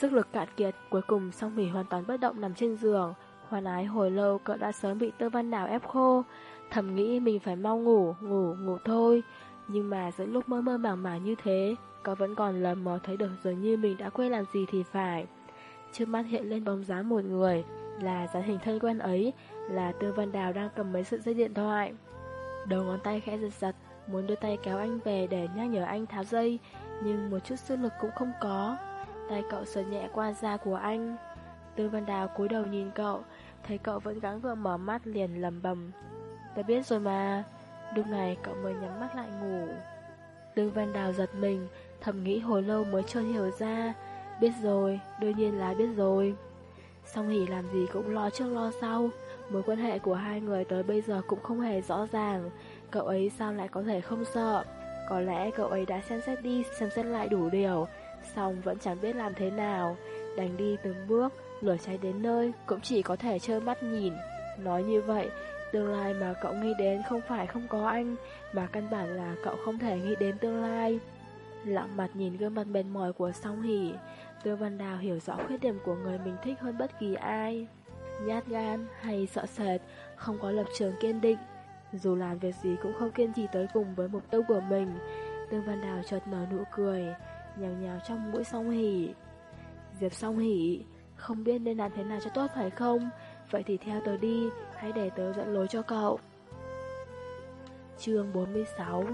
Sức lực cạn kiệt, cuối cùng song hỉ hoàn toàn bất động nằm trên giường. Hoàn ái hồi lâu cậu đã sớm bị tơ văn đào ép khô. Thầm nghĩ mình phải mau ngủ, ngủ, ngủ thôi. Nhưng mà giữa lúc mơ mơ màng màng như thế, cậu vẫn còn lờ mờ thấy được dường như mình đã quên làm gì thì phải. Trước mắt hiện lên bóng dáng một người, là dáng hình thân quen ấy, là Tư Văn Đào đang cầm mấy sợi dây điện thoại. Đầu ngón tay khẽ giật giật, muốn đưa tay kéo anh về để nhắc nhở anh tháo dây, nhưng một chút sức lực cũng không có. Tay cậu sờ nhẹ qua da của anh. Tư Văn Đào cúi đầu nhìn cậu, thấy cậu vẫn gắng gượng mở mắt liền lầm bầm. Ta biết rồi mà. Lúc này cậu mới nhắm mắt lại ngủ. Tư Văn Đào giật mình, thầm nghĩ hồi lâu mới chưa hiểu ra. Biết rồi, đương nhiên là biết rồi. Song Hỷ làm gì cũng lo trước lo sau. Mối quan hệ của hai người tới bây giờ cũng không hề rõ ràng. Cậu ấy sao lại có thể không sợ? Có lẽ cậu ấy đã xem xét đi, xem xét lại đủ điều. Xong vẫn chẳng biết làm thế nào. Đành đi từng bước, lửa cháy đến nơi, cũng chỉ có thể trơ mắt nhìn. Nói như vậy, tương lai mà cậu nghĩ đến không phải không có anh, mà căn bản là cậu không thể nghĩ đến tương lai. Lặng mặt nhìn gương mặt mệt mỏi của song hỉ, Tư Văn Đào hiểu rõ khuyết điểm của người mình thích hơn bất kỳ ai. Nhát gan hay sợ sệt, không có lập trường kiên định. Dù làm việc gì cũng không kiên trì tới cùng với mục tiêu của mình. tương Văn Đào chợt nở nụ cười, nhào nhào trong mũi song hỉ. Diệp song hỉ, không biết nên làm thế nào cho tốt phải không? Vậy thì theo tớ đi, hãy để tớ dẫn lối cho cậu. Chương 46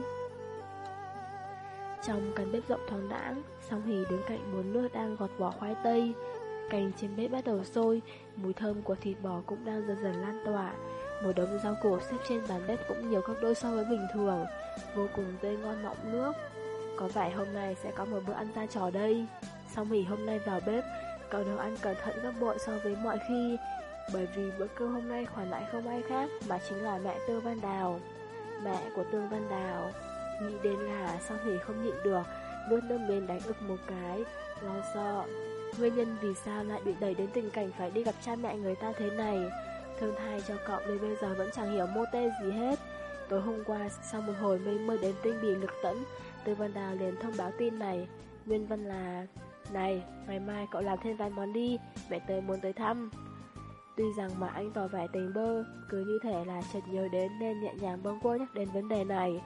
Trong căn bếp rộng thoáng đãng, Song hỉ đứng cạnh bốn nước đang gọt vỏ khoai tây. Cành trên bếp bắt đầu sôi, mùi thơm của thịt bò cũng đang dần dần lan tỏa. Một đống rau củ xếp trên bàn bếp cũng nhiều gấp đôi so với bình thường, vô cùng tươi ngon mọng nước. Có vẻ hôm nay sẽ có một bữa ăn ra trò đây. Sau mì hôm nay vào bếp, cậu nấu ăn cẩn thận gấp bội so với mọi khi, bởi vì bữa cơm hôm nay khoản lại không ai khác mà chính là mẹ Tương Văn Đào. Mẹ của Tương Văn Đào Nghĩ đến là sau Hỷ không nhịn được luôn nước bên đánh ực một cái, lo sợ. Nguyên nhân vì sao lại bị đẩy đến tình cảnh phải đi gặp cha mẹ người ta thế này? Thương thai cho cậu đến bây giờ vẫn chẳng hiểu mô tê gì hết. Tối hôm qua, sau một hồi mây mơ đến tinh bì lực tẫn, Tư Văn Đào liền thông báo tin này. Nguyên văn là, này, ngày mai cậu làm thêm vài món đi, mẹ tớ muốn tới thăm. Tuy rằng mà anh tỏ vẻ tình bơ, cứ như thể là chợt nhớ đến nên nhẹ nhàng bông quơ nhắc đến vấn đề này.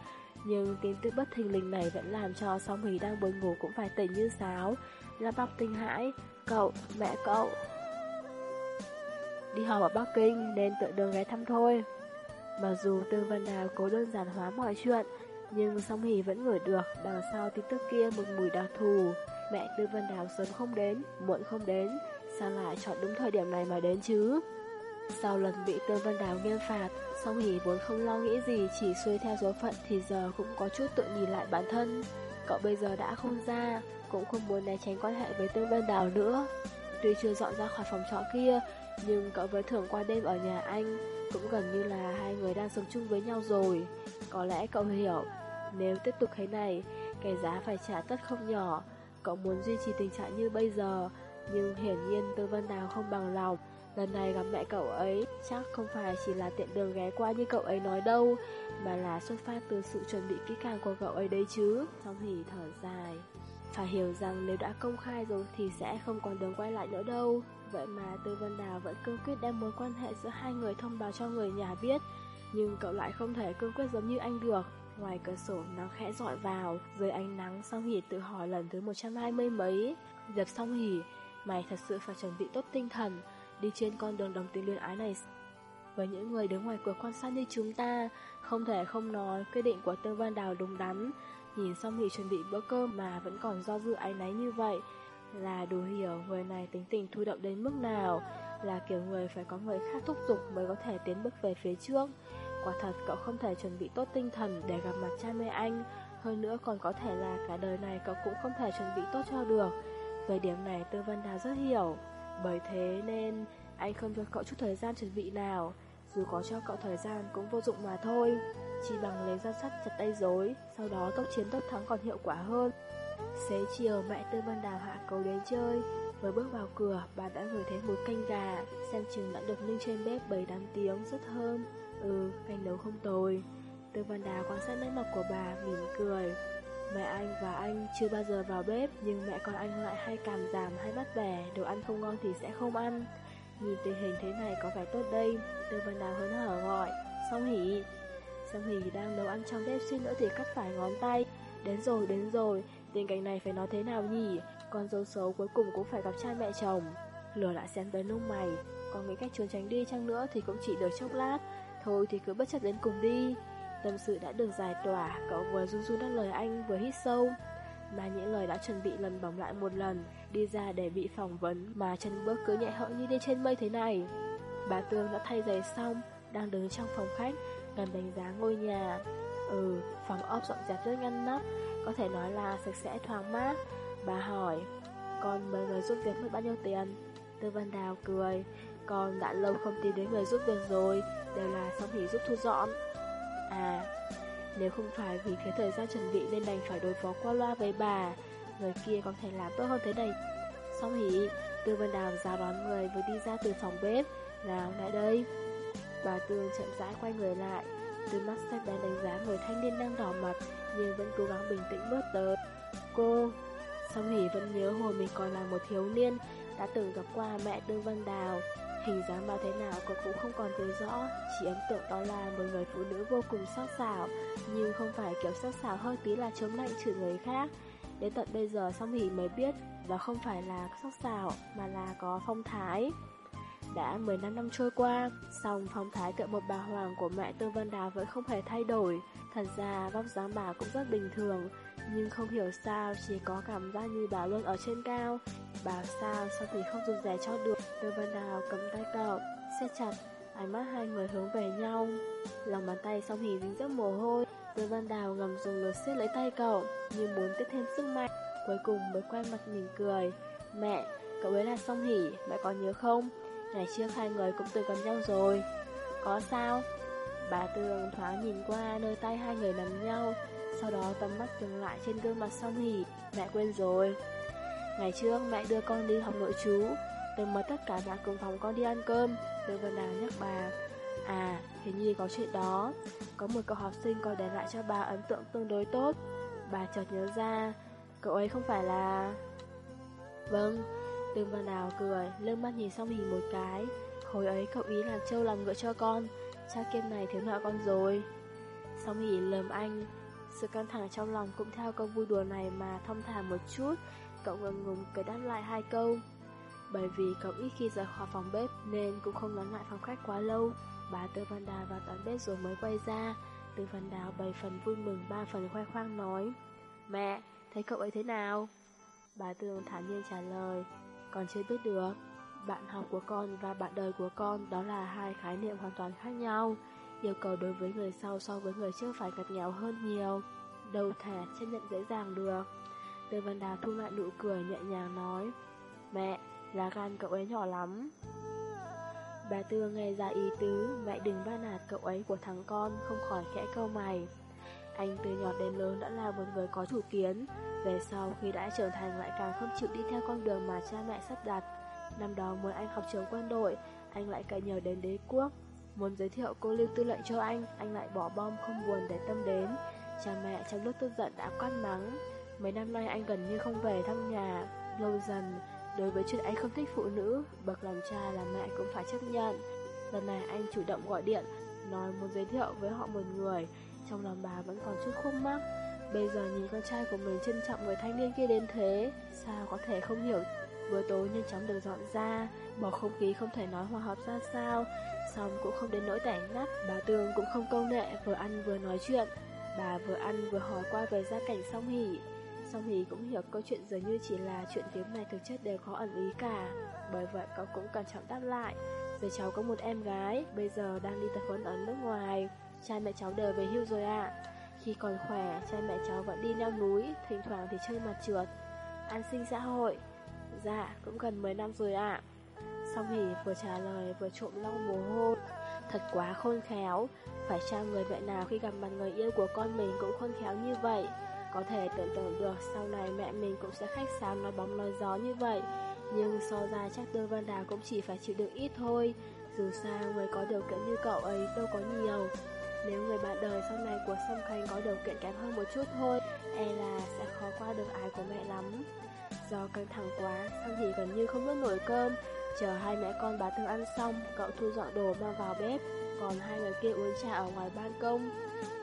Nhưng tin tức bất thình lình này vẫn làm cho song hỷ đang buồn ngủ cũng phải tỉnh như sáo, Là bọc tinh hãi. Cậu, mẹ cậu. Đi họp ở Bắc Kinh nên tự đường ghé thăm thôi. Mặc dù Tương Văn Đào cố đơn giản hóa mọi chuyện, nhưng song hỷ vẫn ngửi được đằng sau tin tức kia một mùi đặc thù. Mẹ Tư Vân Đào sớm không đến, muộn không đến, sao lại chọn đúng thời điểm này mà đến chứ? Sau lần bị Tương Vân Đào nghiêm phạt, Song Hỷ vốn không lo nghĩ gì chỉ xuôi theo số phận thì giờ cũng có chút tự nhìn lại bản thân. Cậu bây giờ đã không ra, cũng không muốn né tránh quan hệ với Tương Vân Đào nữa. Tuy chưa dọn ra khỏi phòng trọ kia, nhưng cậu với thưởng qua đêm ở nhà anh, cũng gần như là hai người đang sống chung với nhau rồi. Có lẽ cậu hiểu, nếu tiếp tục thế này, cái giá phải trả tất không nhỏ. Cậu muốn duy trì tình trạng như bây giờ, nhưng hiển nhiên Tư Vân Đào không bằng lòng. Lần này gặp mẹ cậu ấy chắc không phải chỉ là tiện đường ghé qua như cậu ấy nói đâu, mà là xuất phát từ sự chuẩn bị kỹ càng của cậu ấy đấy chứ. Song Hỷ thở dài. Phải hiểu rằng nếu đã công khai rồi thì sẽ không còn đường quay lại nữa đâu. Vậy mà Tư Vân Đào vẫn cương quyết đem mối quan hệ giữa hai người thông báo cho người nhà biết. Nhưng cậu lại không thể cương quyết giống như anh được. Ngoài cửa sổ nắng khẽ dọi vào, dưới ánh nắng Song Hỷ tự hỏi lần thứ 120 mấy. Dập Song Hỷ, mày thật sự phải chuẩn bị tốt tinh thần, đi trên con đường đồng tiền liên ái này. Với những người đứng ngoài cửa quan sát như chúng ta, không thể không nói quyết định của Tương Văn Đào đúng đắn. Nhìn xong thì chuẩn bị bữa cơm mà vẫn còn do dự ái náy như vậy. Là đủ hiểu người này tính tình thu động đến mức nào, là kiểu người phải có người khác thúc giục mới có thể tiến bước về phía trước. Quả thật cậu không thể chuẩn bị tốt tinh thần để gặp mặt cha mẹ anh, hơn nữa còn có thể là cả đời này cậu cũng không thể chuẩn bị tốt cho được. Về điểm này Tư Văn Đào rất hiểu. Bởi thế nên anh không cho cậu chút thời gian chuẩn bị nào Dù có cho cậu thời gian cũng vô dụng mà thôi chỉ bằng lấy dao sắt chặt tay dối, Sau đó tốc chiến tốc thắng còn hiệu quả hơn. Xế chiều, mẹ Tư Văn Đào hạ cầu đến chơi. Vừa bước vào cửa, bà đã ngửi thấy mùi canh gà, Xem chừng đã được ninh trên bếp 7 8 tiếng rất thơm. Ừ canh nấu không tồi. Tư Văn Đào quan sát nét mặt của bà, mỉm cười. Mẹ anh và anh chưa bao giờ vào bếp, Nhưng mẹ con anh lại hay cảm giảm, hay bắt bẻ. Đồ ăn không ngon thì sẽ không ăn. Nhìn tình hình thế này có vẻ tốt đây. Tư Văn Đào hớn hở gọi. Xong hỉ. Giang Hỷ đang nấu ăn trong bếp suýt nữa thì cắt phải ngón tay. Đến rồi, đến rồi Tình cảnh này phải nói thế nào nhỉ? Con dâu xấu cuối cùng cũng phải gặp cha mẹ chồng. Lửa lại xém tới lông mày. Còn nghĩ cách trốn tránh đi chăng nữa thì cũng chỉ được chốc lát. Thôi thì cứ bất chấp đến cùng đi. Tâm sự đã được giải tỏa Cậu vừa run run đáp lời anh vừa hít sâu. Mà những lời đã chuẩn bị lần bóng lại một lần Đi ra để bị phỏng vấn Mà chân bước cứ nhẹ hợi như đi trên mây thế này. Bà Tương đã thay giày xong Đang đứng trong phòng khách Ngầm đánh giá ngôi nhà. Ừ, phòng ốc dọn dẹp rất ngăn nắp Có thể nói là sạch sẽ thoáng mát. Bà hỏi Con mời người giúp việc mất bao nhiêu tiền? Tư Văn Đào cười Con đã lâu không tìm đến người giúp việc rồi Đều là xong hỉ giúp thu dọn. À Nếu không phải vì cái thời gian chuẩn bị Nên đành phải đối phó qua loa với bà Người kia có thể làm tốt hơn thế này. Xong hỉ Tư Văn Đào ra đón người vừa đi ra từ phòng bếp Nào lại đây. Bà Tương chậm rãi quay người lại. Từ mắt sắc đang đánh giá người thanh niên đang đỏ mặt, Nhưng vẫn cố gắng bình tĩnh bước tới. Cô, Song Hỷ vẫn nhớ hồi mình còn là một thiếu niên, Đã từng gặp qua mẹ Tư Văn Đào. Hình dáng bao thế nào cô cũng không còn nhớ rõ, Chỉ ấn tượng đó là một người phụ nữ vô cùng sắc sảo, Nhưng không phải kiểu sắc sảo hơi tí là chống lạnh chửi người khác. Đến tận bây giờ Song Hỷ mới biết Đó không phải là sắc sảo, Mà là có phong thái đã 15 năm trôi qua, song phong thái tựa một bà hoàng của mẹ Tư Vân Đào vẫn không hề thay đổi. Thật ra vóc dáng bà cũng rất bình thường, nhưng không hiểu sao chỉ có cảm giác như bà luôn ở trên cao. Bảo sao sao thì không dùng rẻ cho được. Tư Vân Đào cầm tay cậu, siết chặt, ánh mắt hai người hướng về nhau. Lòng bàn tay song hỉ dính rất mồ hôi. Tư Vân Đào ngầm dùng lực siết lấy tay cậu, như muốn tiếp thêm sức mạnh. Cuối cùng mới quay mặt mỉm cười. Mẹ, cậu ấy là song hỉ, mẹ có nhớ không? Ngày trước hai người cũng từng gần nhau rồi. Có sao? Bà Tường thoáng nhìn qua nơi tay hai người nằm nhau, Sau đó tầm mắt dừng lại trên gương mặt song hỉ, Mẹ quên rồi. Ngày trước mẹ đưa con đi học nội chú Từng mời tất cả nhà cùng phòng con đi ăn cơm Tư Vân Đào nhắc bà. À hình như có chuyện đó. Có một cậu học sinh còn để lại cho bà ấn tượng tương đối tốt. Bà chợt nhớ ra, Cậu ấy không phải là Vâng Tương Văn Đào cười, lưng mắt nhìn xong hình một cái. Hồi ấy cậu ý làm trâu làm ngựa cho con, cha kiếp này thiếu nợ con rồi. Xong hỉ lườm anh, sự căng thẳng trong lòng cũng theo câu vui đùa này mà thông thả một chút, cậu ngừng ngùng cười đáp lại hai câu. Bởi vì cậu ít khi rời khỏi phòng bếp nên cũng không đón lại phòng khách quá lâu. Bà Tư Văn Đào vào toán bếp rồi mới quay ra. Tư Văn Đào bày phần vui mừng ba phần khoe khoang nói. Mẹ, thấy cậu ấy thế nào? Bà Tường thản nhiên trả lời. Con chưa biết được. Bạn học của con và bạn đời của con Đó là hai khái niệm hoàn toàn khác nhau. Yêu cầu đối với người sau so với người trước phải ngặt nghèo hơn nhiều. Đâu thể chấp nhận dễ dàng được. Tư Văn Đào thu lại nụ cười nhẹ nhàng nói Mẹ, lá gan cậu ấy nhỏ lắm. Bà Tư nghe ra ý tứ Mẹ đừng ba nạt cậu ấy của thằng con Không khỏi khẽ câu mày. Anh từ nhỏ đến lớn đã là một người có chủ kiến về sau khi đã trưởng thành lại càng không chịu đi theo con đường mà cha mẹ sắp đặt. Năm đó muốn anh học trường quân đội, anh lại cậy nhờ đến đế quốc. Muốn giới thiệu cô lưu tư lệnh cho anh, anh lại bỏ bom không buồn để tâm đến. Cha mẹ trong lúc tức giận đã quát mắng. Mấy năm nay anh gần như không về thăm nhà. Lâu dần, đối với chuyện anh không thích phụ nữ, bậc làm cha là mẹ cũng phải chấp nhận. Lần này anh chủ động gọi điện, nói muốn giới thiệu với họ một người. Trong lòng bà vẫn còn chút khúc mắc. Bây giờ nhìn con trai của mình trân trọng người thanh niên kia đến thế, Sao có thể không hiểu? Bữa tối nhanh chóng được dọn ra bỏ không khí không thể nói hòa hợp ra sao. Xong cũng không đến nỗi tẻ nát Bà Tường cũng không câu nệ, Vừa ăn vừa nói chuyện. Bà vừa ăn vừa hỏi qua về gia cảnh song hỷ. Song hỷ cũng hiểu câu chuyện dường như chỉ là chuyện kiếm này thực chất đều có ẩn ý cả. Bởi vậy cậu cũng cẩn trọng đáp lại. Giờ cháu có một em gái, Bây giờ đang đi tập huấn ở nước ngoài. Cha mẹ cháu đều về hưu rồi ạ khi còn khỏe, cha mẹ cháu vẫn đi leo núi, thỉnh thoảng thì chơi mặt trượt. An sinh xã hội. Dạ, cũng gần 10 năm rồi ạ. Song Hỷ vừa trả lời vừa trộm lau mồ hôi. Thật quá khôn khéo, phải sao người mẹ nào khi gặp mặt người yêu của con mình cũng khôn khéo như vậy. Có thể tưởng tượng được sau này mẹ mình cũng sẽ khách sáo nói bóng nói gió như vậy. Nhưng so ra chắc Tư Văn Đào cũng chỉ phải chịu đựng ít thôi. Dù sao người có điều kiện như cậu ấy đâu có nhiều. Nếu người bạn đời sau này của Song Khánh có điều kiện kém hơn một chút thôi, e là sẽ khó qua được ái của mẹ lắm. Do căng thẳng quá, Song Hỷ gần như không nuốt nổi cơm, chờ hai mẹ con bà thương ăn xong, cậu thu dọn đồ mang vào bếp, còn hai người kia uống trà ở ngoài ban công.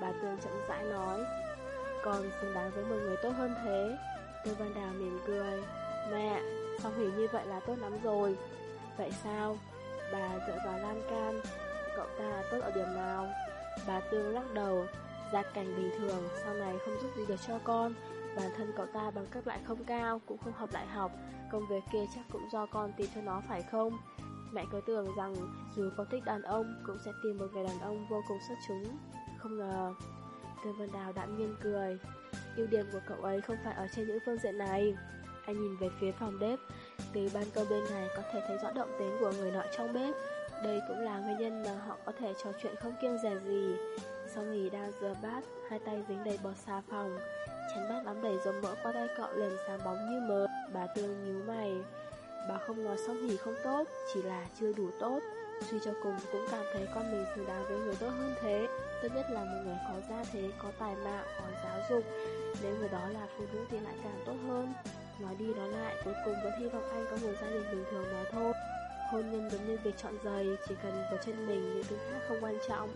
Bà Tương chậm rãi nói, con xứng đáng với một người tốt hơn thế. Tư Văn Đào mỉm cười, mẹ, Song Hỷ như vậy là tốt lắm rồi. Vậy sao? Bà dựa vào lan can, Bà Tương lắc đầu, gia cảnh bình thường, sau này không giúp gì được cho con. Bản thân cậu ta bằng cấp lại không cao, cũng không học đại học, công việc kia chắc cũng do con tìm cho nó phải không? Mẹ cứ tưởng rằng dù có thích đàn ông, cũng sẽ tìm một người đàn ông vô cùng xuất chúng. Không ngờ, Tư Vân Đào đạm nhiên cười. ưu điểm của cậu ấy không phải ở trên những phương diện này. Anh nhìn về phía phòng bếp, từ ban công bên này có thể thấy rõ động tính của người nọ trong bếp. Đây cũng là nguyên nhân mà họ có thể trò chuyện không kiêng dè gì. Sau nghỉ đang rửa bát, hai tay dính đầy bọt xà phòng. Chén bát lắm đầy dầu mỡ qua tay cọ liền sáng bóng như mờ. Bà Tương nhíu mày. Bà không nói xong nghỉ không tốt, chỉ là chưa đủ tốt. Suy cho cùng cũng cảm thấy con mình xứng đáng với người tốt hơn thế. Tốt nhất là một người có gia thế, có tài mạo, có giáo dục. Nếu người đó là phụ nữ thì lại càng tốt hơn. Nói đi nói lại, cuối cùng vẫn hy vọng anh có một gia đình bình thường đó thôi. Hôn nhân giống như việc chọn giày, chỉ cần vừa chân mình những thứ khác không quan trọng.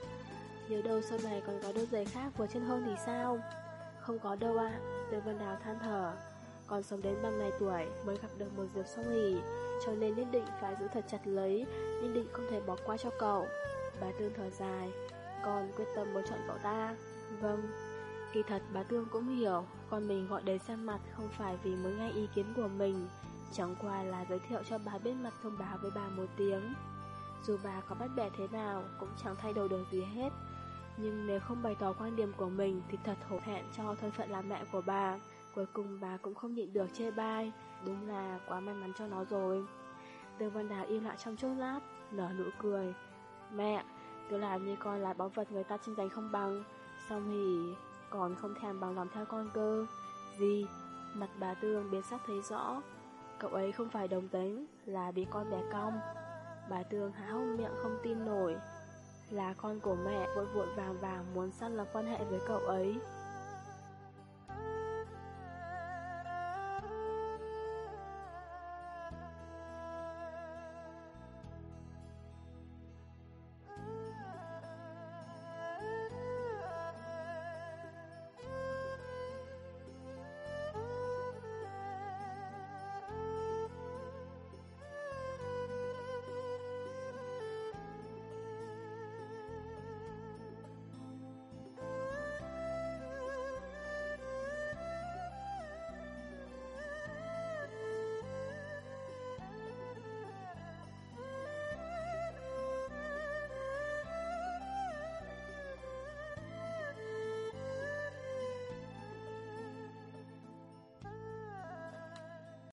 Nhớ đâu sau này còn có đôi giày khác vừa chân hơn thì sao? Không có đâu ạ, à. Tiêu Vân Đào than thở. Còn sống đến năm này tuổi mới gặp được một diệp song hỉ, cho nên nhất định phải giữ thật chặt lấy, nhất định không thể bỏ qua cho cậu. Bà Tương thở dài, con quyết tâm muốn chọn cậu ta. Vâng, kỳ thật bà Tương cũng hiểu, con mình gọi đến xem mặt không phải vì muốn nghe ý kiến của mình, chẳng qua là giới thiệu cho bà biết mặt thông báo với bà một tiếng. Dù bà có bắt bẻ thế nào cũng chẳng thay đổi được gì hết. Nhưng nếu không bày tỏ quan điểm của mình thì thật hổ thẹn cho thân phận là mẹ của bà. Cuối cùng bà cũng không nhịn được chê bai. Đúng là quá may mắn cho nó rồi. Tương Văn Đào im lặng trong chốc lát, nở nụ cười. Mẹ, cứ làm như con là báu vật người ta tranh giành không bằng. Xong thì còn không thèm bằng lòng theo con cơ. Gì? Mặt bà Tương biến sắc thấy rõ. Cậu ấy không phải đồng tính, là bị con bé cong. Bà Tương há hốc miệng không tin nổi. Là con của mẹ vội vội vàng vàng muốn săn lập quan hệ với cậu ấy.